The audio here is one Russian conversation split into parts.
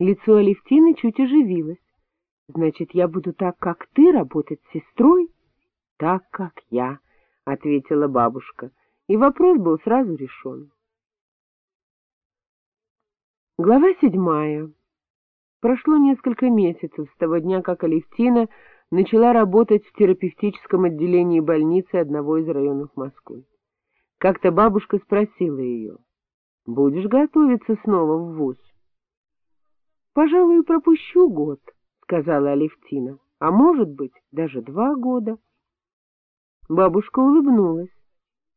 Лицо Алевтины чуть оживилось. — Значит, я буду так, как ты, работать с сестрой? — Так, как я, — ответила бабушка, и вопрос был сразу решен. Глава седьмая. Прошло несколько месяцев с того дня, как Алевтина начала работать в терапевтическом отделении больницы одного из районов Москвы. Как-то бабушка спросила ее, «Будешь готовиться снова в ВУЗ?» «Пожалуй, пропущу год», — сказала Алевтина, «а может быть, даже два года». Бабушка улыбнулась.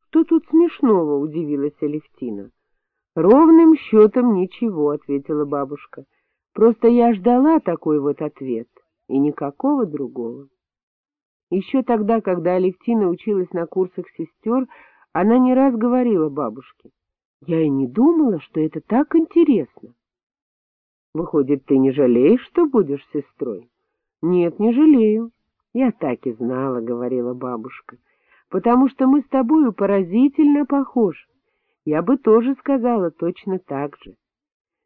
«Что тут смешного?» — удивилась Алевтина. «Ровным счетом ничего», — ответила бабушка. «Просто я ждала такой вот ответ, и никакого другого». Еще тогда, когда Алевтина училась на курсах сестер, она не раз говорила бабушке, «Я и не думала, что это так интересно». Выходит, ты не жалеешь, что будешь сестрой? — Нет, не жалею. — Я так и знала, — говорила бабушка, — потому что мы с тобою поразительно похожи. Я бы тоже сказала точно так же.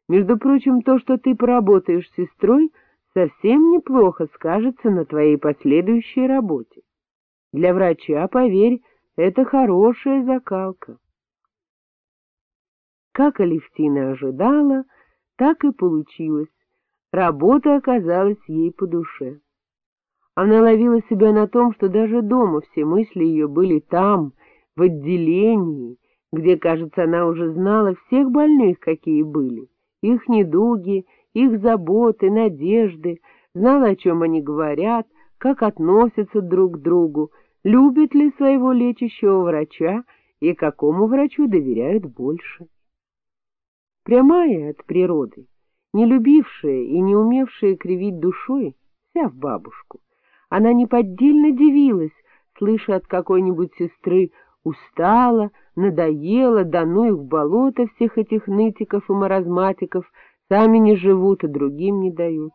Между прочим, то, что ты поработаешь сестрой, совсем неплохо скажется на твоей последующей работе. Для врача, поверь, это хорошая закалка. Как Алевтина ожидала, — так и получилось. Работа оказалась ей по душе. Она ловила себя на том, что даже дома все мысли ее были там, в отделении, где, кажется, она уже знала всех больных, какие были, их недуги, их заботы, надежды, знала, о чем они говорят, как относятся друг к другу, любят ли своего лечащего врача и какому врачу доверяют больше прямая от природы, не любившая и не умевшая кривить душой, вся в бабушку. Она неподдельно дивилась, слыша от какой-нибудь сестры «устала», «надоела», «да ну их болото всех этих нытиков и маразматиков», «сами не живут, и другим не дают».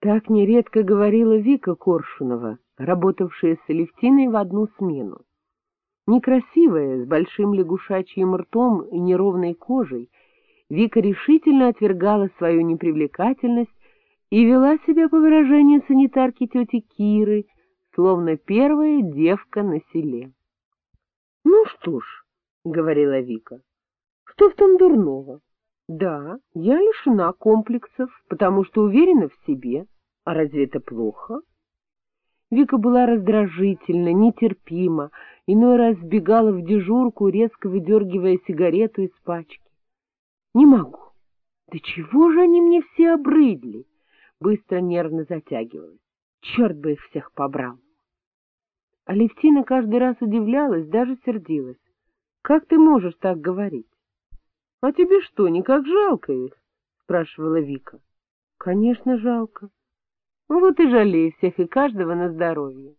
Так нередко говорила Вика Коршунова, работавшая с Алевтиной в одну смену. Некрасивая, с большим лягушачьим ртом и неровной кожей, Вика решительно отвергала свою непривлекательность и вела себя, по выражению санитарки тети Киры, словно первая девка на селе. — Ну что ж, — говорила Вика, — что в том дурного? Да, я лишена комплексов, потому что уверена в себе. А разве это плохо? Вика была раздражительна, нетерпима, иной раз сбегала в дежурку, резко выдергивая сигарету из пачки. — Не могу. Да чего же они мне все обрыдли? Быстро нервно затягивалась. Черт бы их всех побрал. Алевтина каждый раз удивлялась, даже сердилась. — Как ты можешь так говорить? — А тебе что, никак жалко их? — спрашивала Вика. — Конечно, жалко. Вот и жалей всех и каждого на здоровье.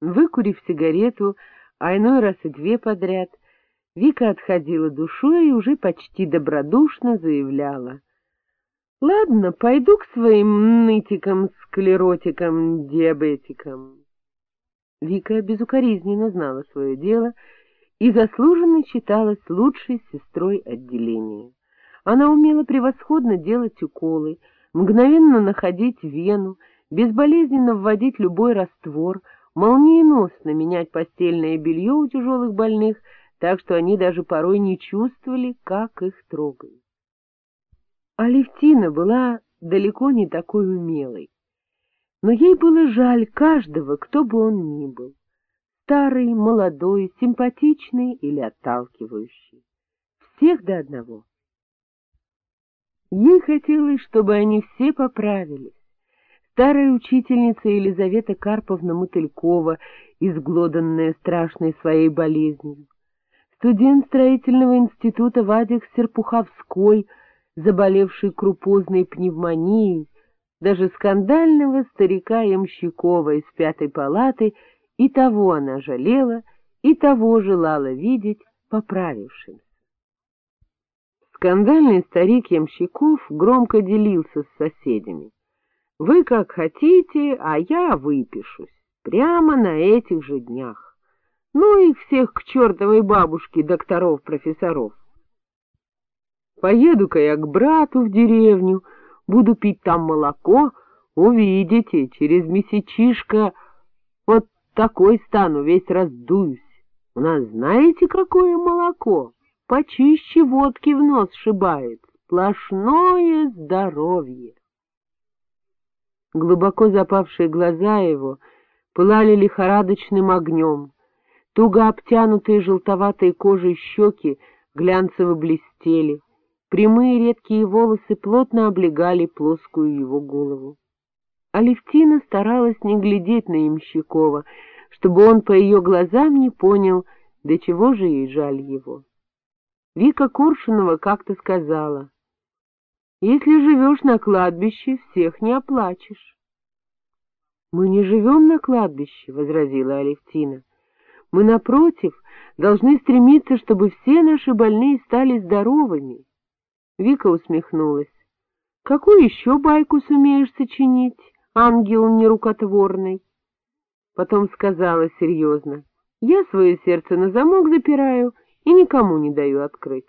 Выкурив сигарету, а иной раз и две подряд, Вика отходила душой и уже почти добродушно заявляла. — Ладно, пойду к своим нытикам, склеротикам, диабетикам. Вика безукоризненно знала свое дело и заслуженно считалась лучшей сестрой отделения. Она умела превосходно делать уколы, мгновенно находить вену, безболезненно вводить любой раствор — молниеносно менять постельное белье у тяжелых больных, так что они даже порой не чувствовали, как их трогают. Алевтина была далеко не такой умелой, но ей было жаль каждого, кто бы он ни был, старый, молодой, симпатичный или отталкивающий, всех до одного. Ей хотелось, чтобы они все поправились, Старая учительница Елизавета Карповна Мотылькова, изглоданная страшной своей болезнью, студент строительного института Вадик Серпуховской, заболевший крупозной пневмонией, даже скандального старика Ямщикова из пятой палаты, и того она жалела, и того желала видеть поправившимся. Скандальный старик Ямщиков громко делился с соседями. Вы как хотите, а я выпишусь. Прямо на этих же днях. Ну их всех к чертовой бабушке докторов-профессоров. Поеду-ка я к брату в деревню, буду пить там молоко, увидите, через месячишко вот такой стану, весь раздуюсь. У нас знаете, какое молоко? Почище водки в нос шибает, сплошное здоровье. Глубоко запавшие глаза его пылали лихорадочным огнем, туго обтянутые желтоватой кожей щеки глянцево блестели, Прямые редкие волосы плотно облегали плоскую его голову. Алевтина старалась не глядеть на Ямщикова, чтобы он по ее глазам не понял, до чего же ей жаль его. Вика Куршинова как-то сказала, «Если живешь на кладбище, всех не оплачешь». «Мы не живем на кладбище», — возразила Алевтина. «Мы, напротив, должны стремиться, чтобы все наши больные стали здоровыми». Вика усмехнулась. — Какую еще байку сумеешь сочинить, ангел нерукотворный? Потом сказала серьезно. — Я свое сердце на замок запираю и никому не даю открыть.